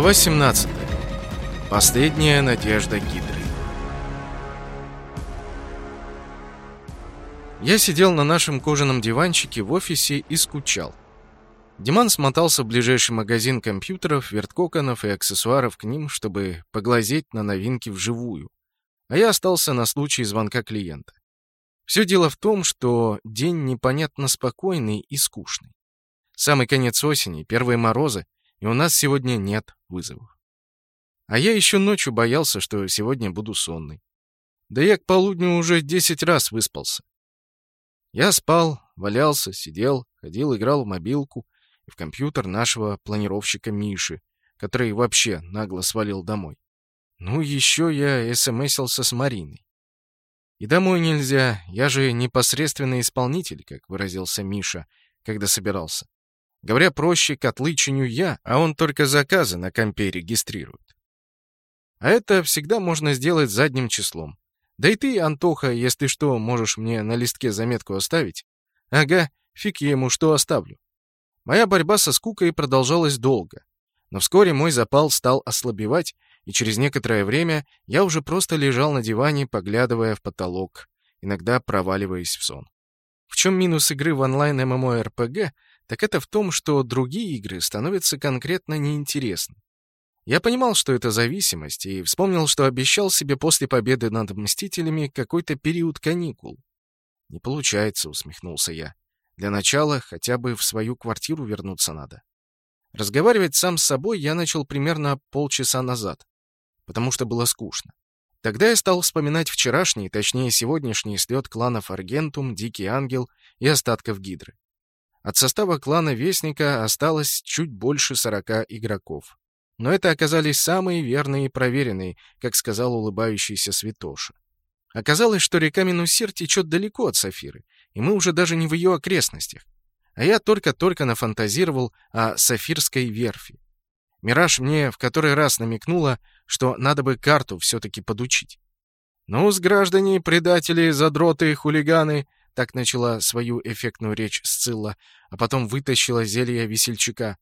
Глава 17. Последняя надежда Гидры. Я сидел на нашем кожаном диванчике в офисе и скучал. Диман смотался в ближайший магазин компьютеров, верткоконов и аксессуаров к ним, чтобы поглазеть на новинки вживую. А я остался на случай звонка клиента. Все дело в том, что день непонятно спокойный и скучный. Самый конец осени, первые морозы, и у нас сегодня нет вызовов. А я еще ночью боялся, что сегодня буду сонный. Да я к полудню уже десять раз выспался. Я спал, валялся, сидел, ходил, играл в мобилку и в компьютер нашего планировщика Миши, который вообще нагло свалил домой. Ну, еще я смсился с Мариной. И домой нельзя, я же непосредственный исполнитель, как выразился Миша, когда собирался. Говоря проще, котлы чиню я, а он только заказы на компе регистрирует. А это всегда можно сделать задним числом. Да и ты, Антоха, если что, можешь мне на листке заметку оставить. Ага, фиг ему что оставлю. Моя борьба со скукой продолжалась долго. Но вскоре мой запал стал ослабевать, и через некоторое время я уже просто лежал на диване, поглядывая в потолок, иногда проваливаясь в сон. В чем минус игры в онлайн MMORPG, так это в том, что другие игры становятся конкретно неинтересны. Я понимал, что это зависимость, и вспомнил, что обещал себе после победы над Мстителями какой-то период каникул. «Не получается», — усмехнулся я. «Для начала хотя бы в свою квартиру вернуться надо». Разговаривать сам с собой я начал примерно полчаса назад, потому что было скучно. Тогда я стал вспоминать вчерашний, точнее сегодняшний слет кланов Аргентум, Дикий Ангел и остатков Гидры. От состава клана Вестника осталось чуть больше сорока игроков. Но это оказались самые верные и проверенные, как сказал улыбающийся Святоша. Оказалось, что река Минусир течет далеко от Сафиры, и мы уже даже не в ее окрестностях. А я только-только нафантазировал о Сафирской верфи. Мираж мне в который раз намекнула, что надо бы карту все-таки подучить. ну с граждане, предатели, задроты, хулиганы, так начала свою эффектную речь Сцилла, а потом вытащила зелье весельчака.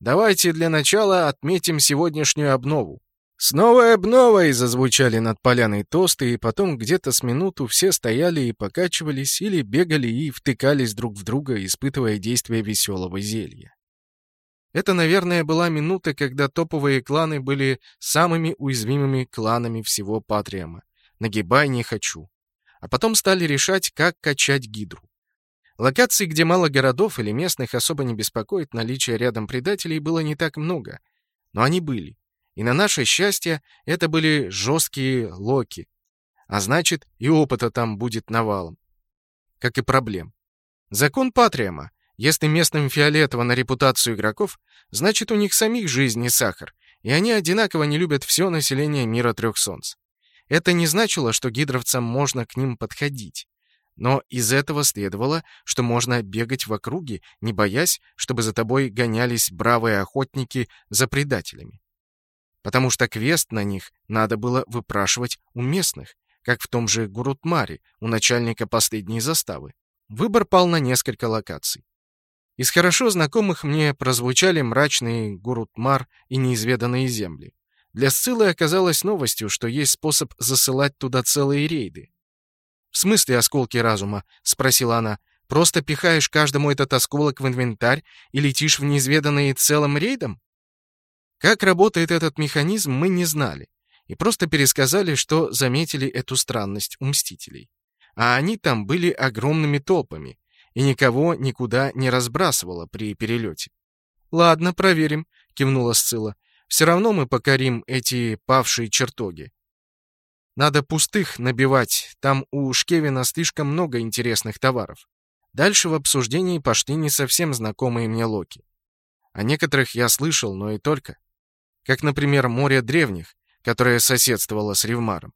«Давайте для начала отметим сегодняшнюю обнову». «С новой обновой!» — зазвучали над поляной тосты, и потом где-то с минуту все стояли и покачивались или бегали и втыкались друг в друга, испытывая действие веселого зелья. Это, наверное, была минута, когда топовые кланы были самыми уязвимыми кланами всего Патриама. Нагибай не хочу а потом стали решать, как качать гидру. Локаций, где мало городов или местных особо не беспокоит наличие рядом предателей, было не так много. Но они были. И на наше счастье это были жесткие локи. А значит, и опыта там будет навалом. Как и проблем. Закон Патриама. Если местным фиолетово на репутацию игроков, значит у них самих жизнь не сахар, и они одинаково не любят все население мира трех солнц. Это не значило, что гидровцам можно к ним подходить. Но из этого следовало, что можно бегать в округе, не боясь, чтобы за тобой гонялись бравые охотники за предателями. Потому что квест на них надо было выпрашивать у местных, как в том же Гурутмаре, у начальника последней заставы. Выбор пал на несколько локаций. Из хорошо знакомых мне прозвучали мрачный Гурутмар и неизведанные земли. Для Сциллы оказалось новостью, что есть способ засылать туда целые рейды. «В смысле осколки разума?» — спросила она. «Просто пихаешь каждому этот осколок в инвентарь и летишь в неизведанные целым рейдом?» Как работает этот механизм, мы не знали. И просто пересказали, что заметили эту странность у Мстителей. А они там были огромными толпами, и никого никуда не разбрасывало при перелете. «Ладно, проверим», — кивнула Сцилла. Все равно мы покорим эти павшие чертоги. Надо пустых набивать, там у Шкевина слишком много интересных товаров. Дальше в обсуждении пошли не совсем знакомые мне локи. О некоторых я слышал, но и только. Как, например, море древних, которое соседствовало с Ревмаром.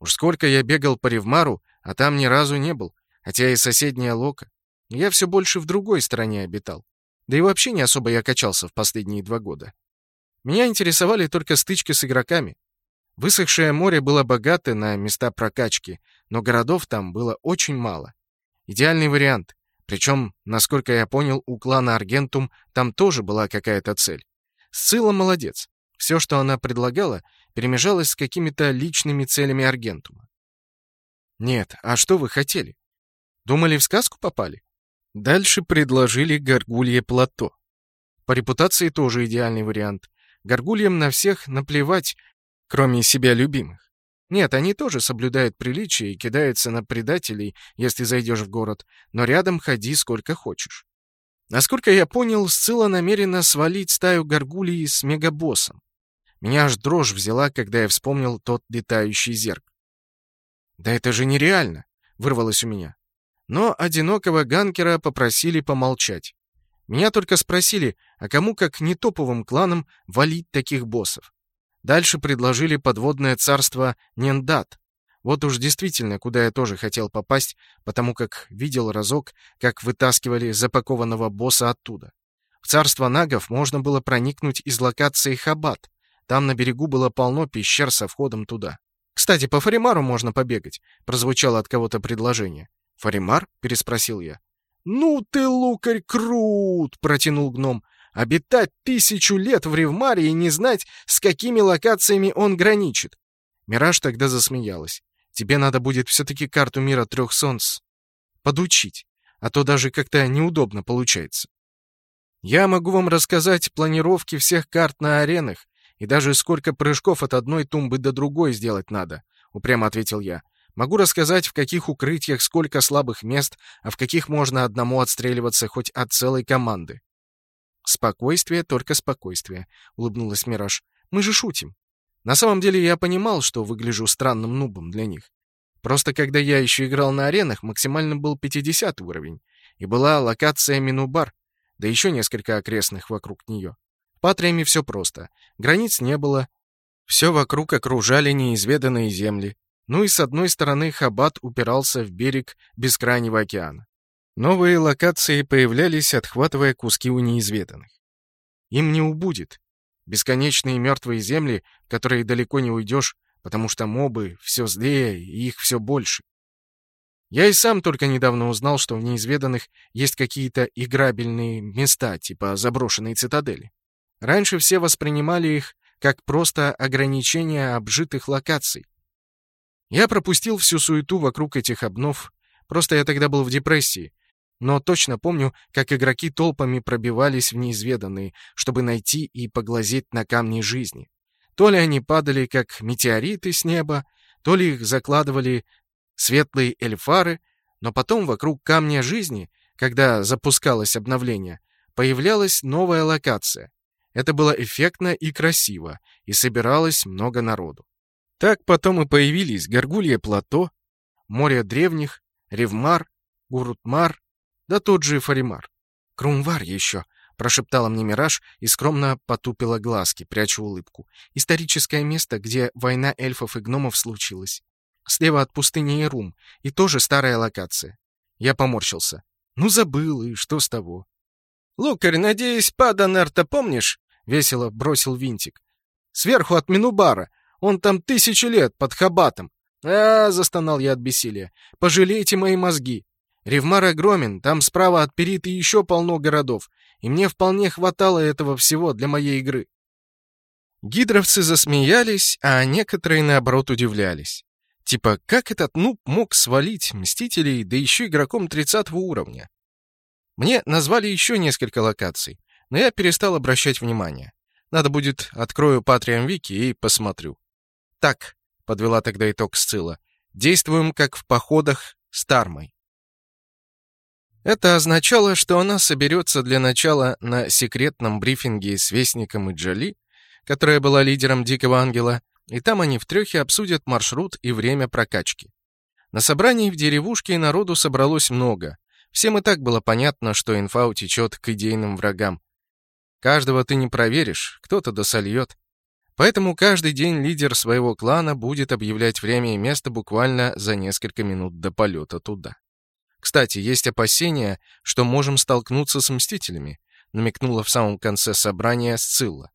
Уж сколько я бегал по Ревмару, а там ни разу не был, хотя и соседняя лока. Я все больше в другой стороне обитал. Да и вообще не особо я качался в последние два года. Меня интересовали только стычки с игроками. Высохшее море было богато на места прокачки, но городов там было очень мало. Идеальный вариант. Причем, насколько я понял, у клана Аргентум там тоже была какая-то цель. Сцилла молодец. Все, что она предлагала, перемежалось с какими-то личными целями Аргентума. Нет, а что вы хотели? Думали, в сказку попали? Дальше предложили горгулье плато. По репутации тоже идеальный вариант. Горгульям на всех наплевать, кроме себя любимых. Нет, они тоже соблюдают приличие и кидаются на предателей, если зайдешь в город, но рядом ходи сколько хочешь. Насколько я понял, Сцилла намерена свалить стаю горгулий с мегабоссом. Меня аж дрожь взяла, когда я вспомнил тот летающий зерк. «Да это же нереально!» — вырвалось у меня. Но одинокого ганкера попросили помолчать. Меня только спросили, а кому как не топовым кланам валить таких боссов. Дальше предложили подводное царство Нендат. Вот уж действительно, куда я тоже хотел попасть, потому как видел разок, как вытаскивали запакованного босса оттуда. В царство нагов можно было проникнуть из локации Хабат. Там на берегу было полно пещер со входом туда. «Кстати, по Фаримару можно побегать», — прозвучало от кого-то предложение. «Фаримар?» — переспросил я. «Ну ты, лукарь, крут!» — протянул гном. Обитать тысячу лет в Ревмаре и не знать, с какими локациями он граничит. Мираж тогда засмеялась. Тебе надо будет все-таки карту мира трех солнц подучить, а то даже как-то неудобно получается. Я могу вам рассказать планировки всех карт на аренах и даже сколько прыжков от одной тумбы до другой сделать надо, упрямо ответил я. Могу рассказать, в каких укрытиях сколько слабых мест, а в каких можно одному отстреливаться хоть от целой команды. «Спокойствие, только спокойствие», — улыбнулась Мираж. «Мы же шутим». На самом деле я понимал, что выгляжу странным нубом для них. Просто когда я еще играл на аренах, максимально был 50 уровень, и была локация Минубар, да еще несколько окрестных вокруг нее. В Патриаме все просто. Границ не было, все вокруг окружали неизведанные земли. Ну и с одной стороны Хабат упирался в берег бескрайнего океана. Новые локации появлялись, отхватывая куски у неизведанных. Им не убудет. Бесконечные мертвые земли, которые далеко не уйдешь, потому что мобы все злее и их все больше. Я и сам только недавно узнал, что в неизведанных есть какие-то играбельные места, типа заброшенной цитадели. Раньше все воспринимали их как просто ограничение обжитых локаций. Я пропустил всю суету вокруг этих обнов, просто я тогда был в депрессии, но точно помню, как игроки толпами пробивались в неизведанные, чтобы найти и поглазеть на камни жизни. То ли они падали, как метеориты с неба, то ли их закладывали светлые эльфары, но потом вокруг камня жизни, когда запускалось обновление, появлялась новая локация. Это было эффектно и красиво, и собиралось много народу. Так потом и появились Горгулье плато, море древних, Ревмар, Гурутмар да тот же Фаримар. «Крумвар еще», — прошептала мне Мираж и скромно потупила глазки, пряча улыбку. «Историческое место, где война эльфов и гномов случилась. Слева от пустыни Ирум, и тоже старая локация». Я поморщился. «Ну, забыл, и что с того?» «Лукарь, надеюсь, Паданер-то помнишь?» — весело бросил Винтик. «Сверху от Минубара. Он там тысячу лет, под Хабатом. «А, — застонал я от бессилия, — пожалейте мои мозги. Ревмар огромен, там справа от Периты еще полно городов, и мне вполне хватало этого всего для моей игры. Гидровцы засмеялись, а некоторые, наоборот, удивлялись. Типа, как этот нуб мог свалить Мстителей, да еще игроком 30 уровня? Мне назвали еще несколько локаций, но я перестал обращать внимание. Надо будет, открою Патриам Вики и посмотрю. Так, — подвела тогда итог Сцилла, — действуем как в походах с Тармой. Это означало, что она соберется для начала на секретном брифинге с Вестником и Джоли, которая была лидером Дикого Ангела, и там они в трехе обсудят маршрут и время прокачки. На собрании в деревушке народу собралось много. Всем и так было понятно, что инфа утечет к идейным врагам. Каждого ты не проверишь, кто-то досольет. Поэтому каждый день лидер своего клана будет объявлять время и место буквально за несколько минут до полета туда. Кстати, есть опасения, что можем столкнуться с Мстителями, намекнула в самом конце собрания Сцилла.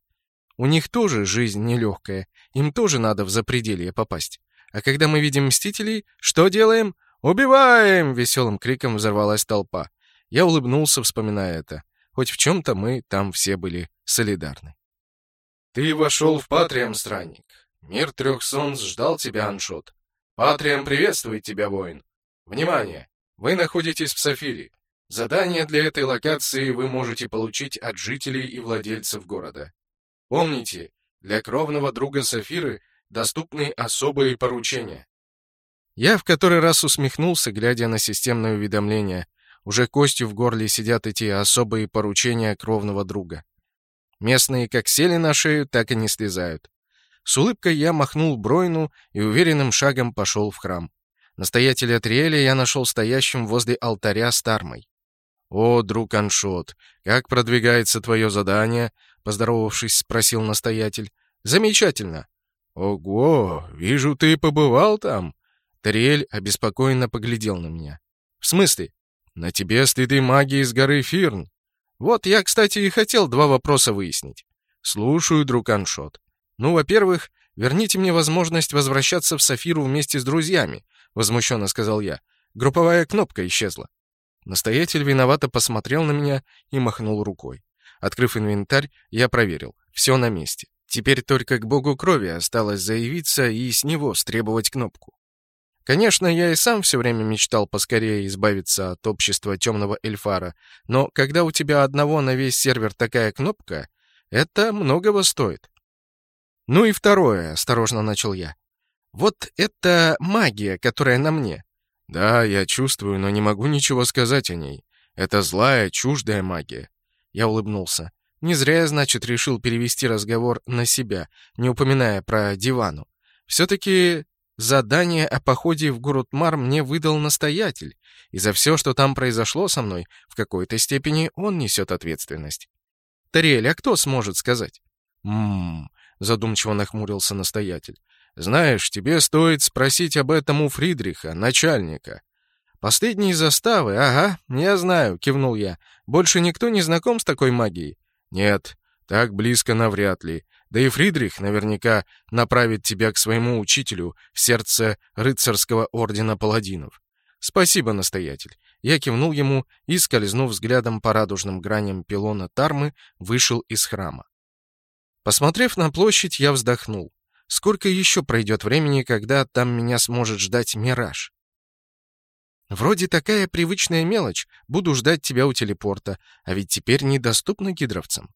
У них тоже жизнь нелегкая, им тоже надо в запределье попасть. А когда мы видим Мстителей, что делаем? «Убиваем!» — веселым криком взорвалась толпа. Я улыбнулся, вспоминая это. Хоть в чем-то мы там все были солидарны. Ты вошел в Патриам, странник. Мир трех солнц ждал тебя, Аншот. Патриам приветствует тебя, воин. Внимание! Вы находитесь в Сафире. Задание для этой локации вы можете получить от жителей и владельцев города. Помните, для кровного друга Сафиры доступны особые поручения. Я в который раз усмехнулся, глядя на системное уведомление. Уже костью в горле сидят эти особые поручения кровного друга. Местные как сели на шею, так и не слезают. С улыбкой я махнул Бройну и уверенным шагом пошел в храм. Настоятеля Триэля я нашел стоящим возле алтаря с тармой. «О, друг Аншот, как продвигается твое задание?» — поздоровавшись, спросил настоятель. «Замечательно». «Ого, вижу, ты побывал там?» Тариэль обеспокоенно поглядел на меня. «В смысле?» «На тебе следы магии с горы Фирн». «Вот я, кстати, и хотел два вопроса выяснить». «Слушаю, друг Аншот». «Ну, во-первых, верните мне возможность возвращаться в Сафиру вместе с друзьями», — возмущенно сказал я. «Групповая кнопка исчезла». Настоятель виновато посмотрел на меня и махнул рукой. Открыв инвентарь, я проверил. Все на месте. Теперь только к богу крови осталось заявиться и с него стребовать кнопку. Конечно, я и сам все время мечтал поскорее избавиться от общества темного эльфара, но когда у тебя одного на весь сервер такая кнопка, это многого стоит. Ну и второе, осторожно начал я. Вот это магия, которая на мне. Да, я чувствую, но не могу ничего сказать о ней. Это злая, чуждая магия. Я улыбнулся. Не зря я, значит, решил перевести разговор на себя, не упоминая про дивану. Все-таки задание о походе в город Мар мне выдал настоятель, и за все, что там произошло со мной, в какой-то степени он несет ответственность. Тариэль, а кто сможет сказать? «М-м-м», задумчиво нахмурился настоятель. «Знаешь, тебе стоит спросить об этом у Фридриха, начальника. «Последние заставы, ага, я знаю», — кивнул я. «Больше никто не знаком с такой магией?» «Нет, так близко навряд ли. Да и Фридрих наверняка направит тебя к своему учителю в сердце рыцарского ордена паладинов». «Спасибо, настоятель». Я кивнул ему и, скользнув взглядом по радужным граням пилона Тармы, вышел из храма. Посмотрев на площадь, я вздохнул. Сколько еще пройдет времени, когда там меня сможет ждать мираж? Вроде такая привычная мелочь. Буду ждать тебя у телепорта. А ведь теперь недоступна гидровцам.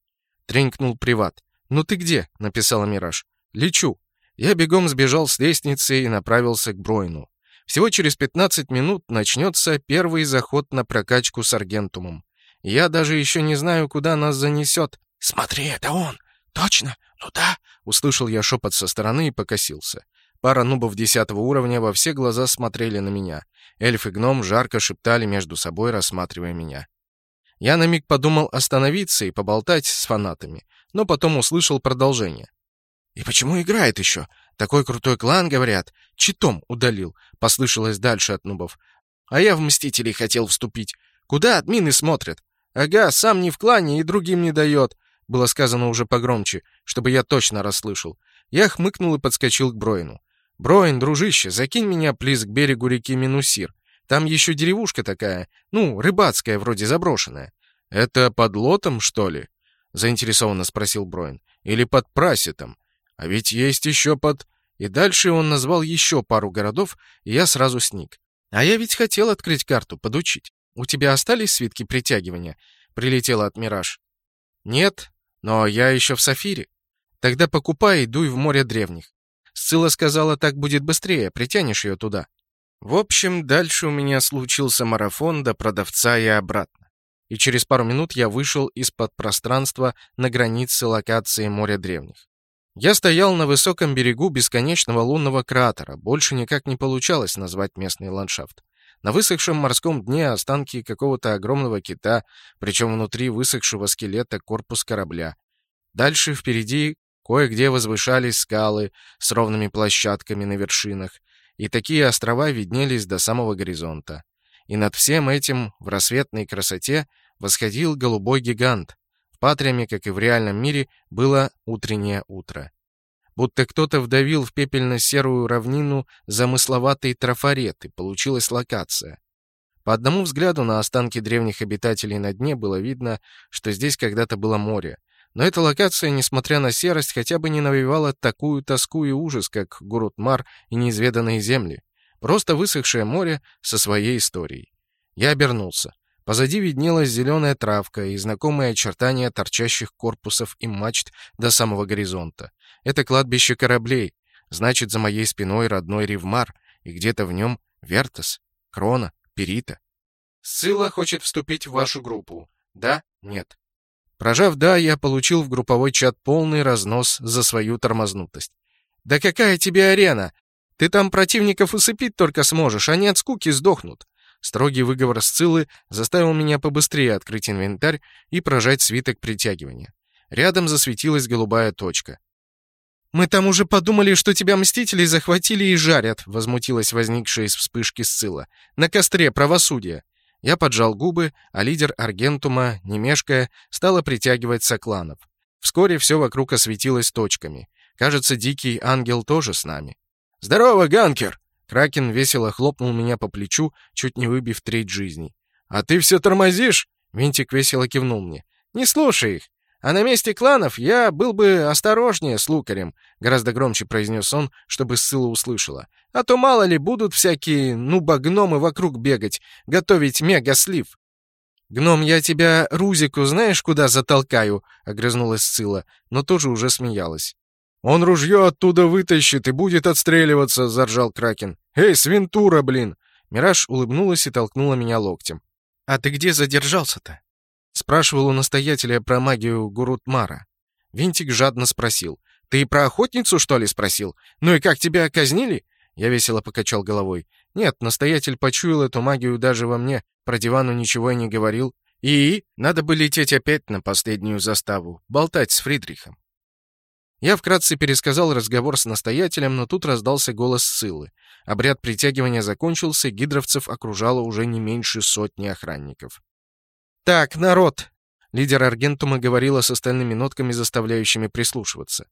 Тренькнул приват. «Ну ты где?» — написала Мираж. «Лечу». Я бегом сбежал с лестницы и направился к Бройну. Всего через 15 минут начнется первый заход на прокачку с Аргентумом. Я даже еще не знаю, куда нас занесет. «Смотри, это он! Точно? Ну да!» Услышал я шепот со стороны и покосился. Пара нубов десятого уровня во все глаза смотрели на меня. Эльф и гном жарко шептали между собой, рассматривая меня. Я на миг подумал остановиться и поболтать с фанатами, но потом услышал продолжение. «И почему играет еще? Такой крутой клан, говорят. Читом удалил», — послышалось дальше от нубов. «А я в Мстителей хотел вступить. Куда админы смотрят? Ага, сам не в клане и другим не дает», — было сказано уже погромче, чтобы я точно расслышал. Я хмыкнул и подскочил к Броину. «Броин, дружище, закинь меня, плиз, к берегу реки Минусир. Там еще деревушка такая, ну, рыбацкая, вроде заброшенная». «Это под лотом, что ли?» — заинтересованно спросил Броин. «Или под прасетом? А ведь есть еще под...» И дальше он назвал еще пару городов, и я сразу сник. «А я ведь хотел открыть карту, подучить. У тебя остались свитки притягивания?» — прилетела от Мираж. «Нет, но я еще в Сафире. Тогда покупай и дуй в море древних. Сцилла сказала, так будет быстрее, притянешь ее туда. В общем, дальше у меня случился марафон до продавца и обратно. И через пару минут я вышел из-под пространства на границе локации моря древних. Я стоял на высоком берегу бесконечного лунного кратера, больше никак не получалось назвать местный ландшафт. На высохшем морском дне останки какого-то огромного кита, причем внутри высохшего скелета корпус корабля. Дальше впереди Кое-где возвышались скалы с ровными площадками на вершинах, и такие острова виднелись до самого горизонта. И над всем этим в рассветной красоте восходил голубой гигант. В Патриаме, как и в реальном мире, было утреннее утро. Будто кто-то вдавил в пепельно-серую равнину замысловатый трафарет, и получилась локация. По одному взгляду на останки древних обитателей на дне было видно, что здесь когда-то было море, Но эта локация, несмотря на серость, хотя бы не навевала такую тоску и ужас, как Гурутмар и неизведанные земли. Просто высохшее море со своей историей. Я обернулся. Позади виднелась зеленая травка и знакомые очертания торчащих корпусов и мачт до самого горизонта. Это кладбище кораблей. Значит, за моей спиной родной Ревмар, и где-то в нем Вертас, Крона, Перита. Сцилла хочет вступить в вашу группу. Да? Нет? Прожав «да», я получил в групповой чат полный разнос за свою тормознутость. «Да какая тебе арена? Ты там противников усыпить только сможешь, они от скуки сдохнут». Строгий выговор Сциллы заставил меня побыстрее открыть инвентарь и прожать свиток притягивания. Рядом засветилась голубая точка. «Мы там уже подумали, что тебя мстители захватили и жарят», — возмутилась возникшая из вспышки Сцилла. «На костре правосудия». Я поджал губы, а лидер Аргентума, не мешкая, стала притягивать сокланов. Вскоре все вокруг осветилось точками. Кажется, дикий ангел тоже с нами. «Здорово, Ганкер!» Кракен весело хлопнул меня по плечу, чуть не выбив треть жизни. «А ты все тормозишь?» Винтик весело кивнул мне. «Не слушай их. А на месте кланов я был бы осторожнее с лукарем», гораздо громче произнес он, чтобы Сцилла услышала. «А то мало ли будут всякие нуба-гномы вокруг бегать, готовить мега-слив». «Гном, я тебя Рузику знаешь, куда затолкаю?» — огрызнулась Сцилла, но тоже уже смеялась. «Он ружье оттуда вытащит и будет отстреливаться», — заржал Кракен. «Эй, свинтура, блин!» Мираж улыбнулась и толкнула меня локтем. «А ты где задержался-то?» Спрашивал у настоятеля про магию Гурутмара. Винтик жадно спросил. «Ты про охотницу, что ли, спросил? Ну и как, тебя казнили?» Я весело покачал головой. «Нет, настоятель почуял эту магию даже во мне, про дивану ничего и не говорил. И надо бы лететь опять на последнюю заставу, болтать с Фридрихом. Я вкратце пересказал разговор с настоятелем, но тут раздался голос Сылы. Обряд притягивания закончился, гидровцев окружало уже не меньше сотни охранников. «Так, народ!» — лидер Аргентума говорила с остальными нотками, заставляющими прислушиваться.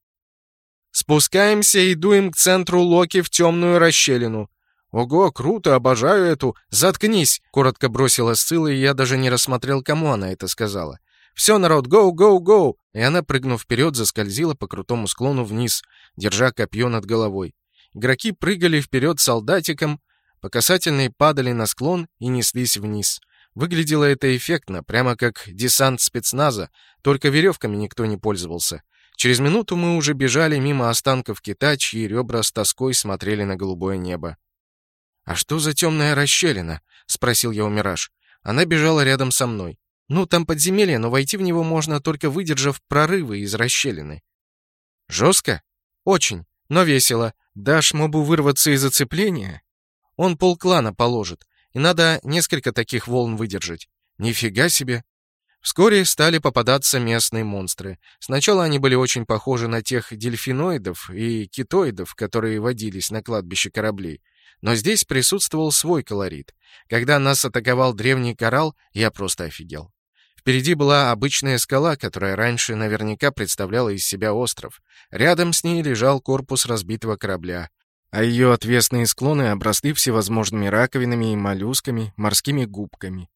«Спускаемся и дуем к центру Локи в темную расщелину. «Ого, круто, обожаю эту! Заткнись!» — коротко бросила Сцилла, и я даже не рассмотрел, кому она это сказала. «Все, народ, гоу, гоу, гоу!» И она, прыгнув вперед, заскользила по крутому склону вниз, держа копье над головой. Игроки прыгали вперед солдатиком, по касательной падали на склон и неслись вниз. Выглядело это эффектно, прямо как десант спецназа, только веревками никто не пользовался. Через минуту мы уже бежали мимо останков кита, чьи ребра с тоской смотрели на голубое небо. «А что за темная расщелина?» — спросил я у Мираж. Она бежала рядом со мной. Ну, там подземелье, но войти в него можно, только выдержав прорывы из расщелины. Жестко? Очень, но весело. Дашь мобу вырваться из оцепления? Он полклана положит, и надо несколько таких волн выдержать. Нифига себе! Вскоре стали попадаться местные монстры. Сначала они были очень похожи на тех дельфиноидов и китоидов, которые водились на кладбище кораблей. Но здесь присутствовал свой колорит. Когда нас атаковал древний коралл, я просто офигел. Впереди была обычная скала, которая раньше наверняка представляла из себя остров. Рядом с ней лежал корпус разбитого корабля, а ее отвесные склоны обросли всевозможными раковинами и моллюсками, морскими губками.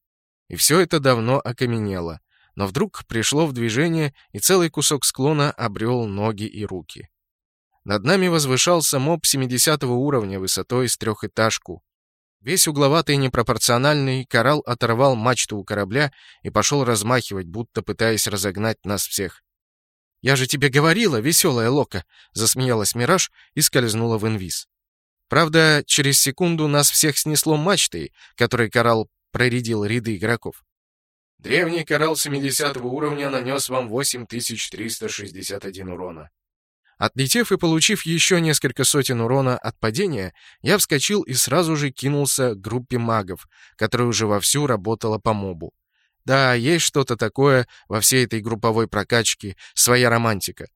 И все это давно окаменело. Но вдруг пришло в движение, и целый кусок склона обрел ноги и руки. Над нами возвышался моб 70 уровня высотой с трехэтажку, Весь угловатый и непропорциональный коралл оторвал мачту у корабля и пошел размахивать, будто пытаясь разогнать нас всех. «Я же тебе говорила, веселая Лока!» — засмеялась Мираж и скользнула в инвиз. Правда, через секунду нас всех снесло мачтой, которой коралл проредил ряды игроков. Древний коралл 70 уровня нанес вам 8361 урона. Отлетев и получив еще несколько сотен урона от падения, я вскочил и сразу же кинулся к группе магов, которая уже вовсю работала по мобу. Да, есть что-то такое во всей этой групповой прокачке, своя романтика.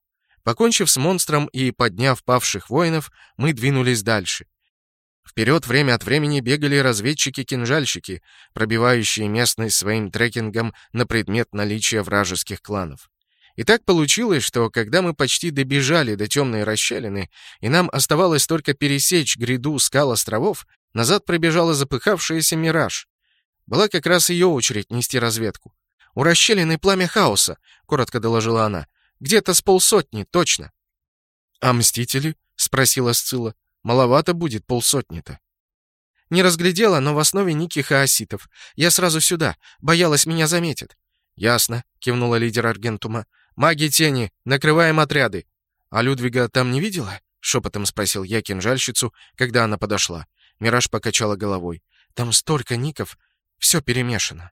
Покончив с монстром и подняв павших воинов, мы двинулись дальше. Вперед время от времени бегали разведчики-кинжальщики, пробивающие местность своим трекингом на предмет наличия вражеских кланов. И так получилось, что когда мы почти добежали до темной расщелины, и нам оставалось только пересечь гряду скал островов, назад пробежала запыхавшаяся «Мираж». Была как раз ее очередь нести разведку. «У расщелины пламя хаоса», — коротко доложила она. Где-то с полсотни, точно. «А мстители?» — спросила Сцилла. «Маловато будет полсотни-то». «Не разглядела, но в основе Ники хаоситов. Я сразу сюда. Боялась, меня заметят». «Ясно», — кивнула лидер Аргентума. «Маги тени, накрываем отряды». «А Людвига там не видела?» — шепотом спросил я кинжальщицу, когда она подошла. Мираж покачала головой. «Там столько ников, все перемешано».